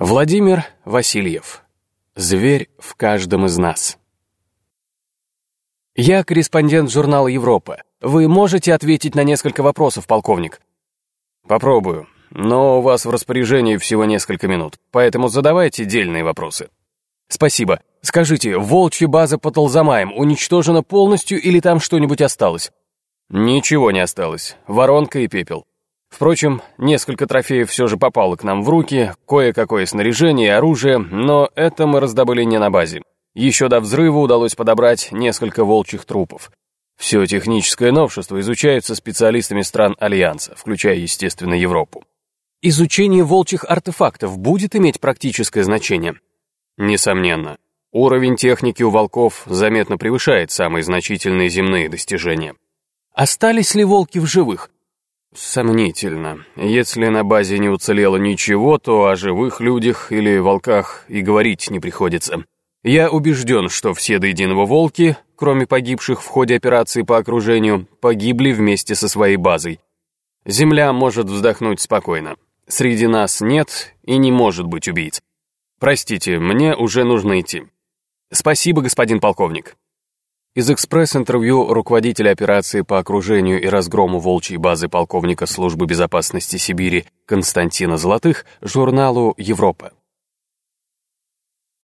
Владимир Васильев. Зверь в каждом из нас. Я корреспондент журнала «Европа». Вы можете ответить на несколько вопросов, полковник? Попробую, но у вас в распоряжении всего несколько минут, поэтому задавайте дельные вопросы. Спасибо. Скажите, волчья база под Алзамаем уничтожена полностью или там что-нибудь осталось? Ничего не осталось. Воронка и пепел. Впрочем, несколько трофеев все же попало к нам в руки, кое-какое снаряжение и оружие, но это мы раздобыли не на базе. Еще до взрыва удалось подобрать несколько волчьих трупов. Все техническое новшество изучается специалистами стран Альянса, включая, естественно, Европу. Изучение волчьих артефактов будет иметь практическое значение? Несомненно. Уровень техники у волков заметно превышает самые значительные земные достижения. Остались ли волки в живых? Сомнительно. Если на базе не уцелело ничего, то о живых людях или волках и говорить не приходится. Я убежден, что все до единого волки, кроме погибших в ходе операции по окружению, погибли вместе со своей базой. Земля может вздохнуть спокойно. Среди нас нет и не может быть убийц. Простите, мне уже нужно идти. Спасибо, господин полковник. Из экспресс-интервью руководителя операции по окружению и разгрому волчьей базы полковника службы безопасности Сибири Константина Золотых журналу «Европа».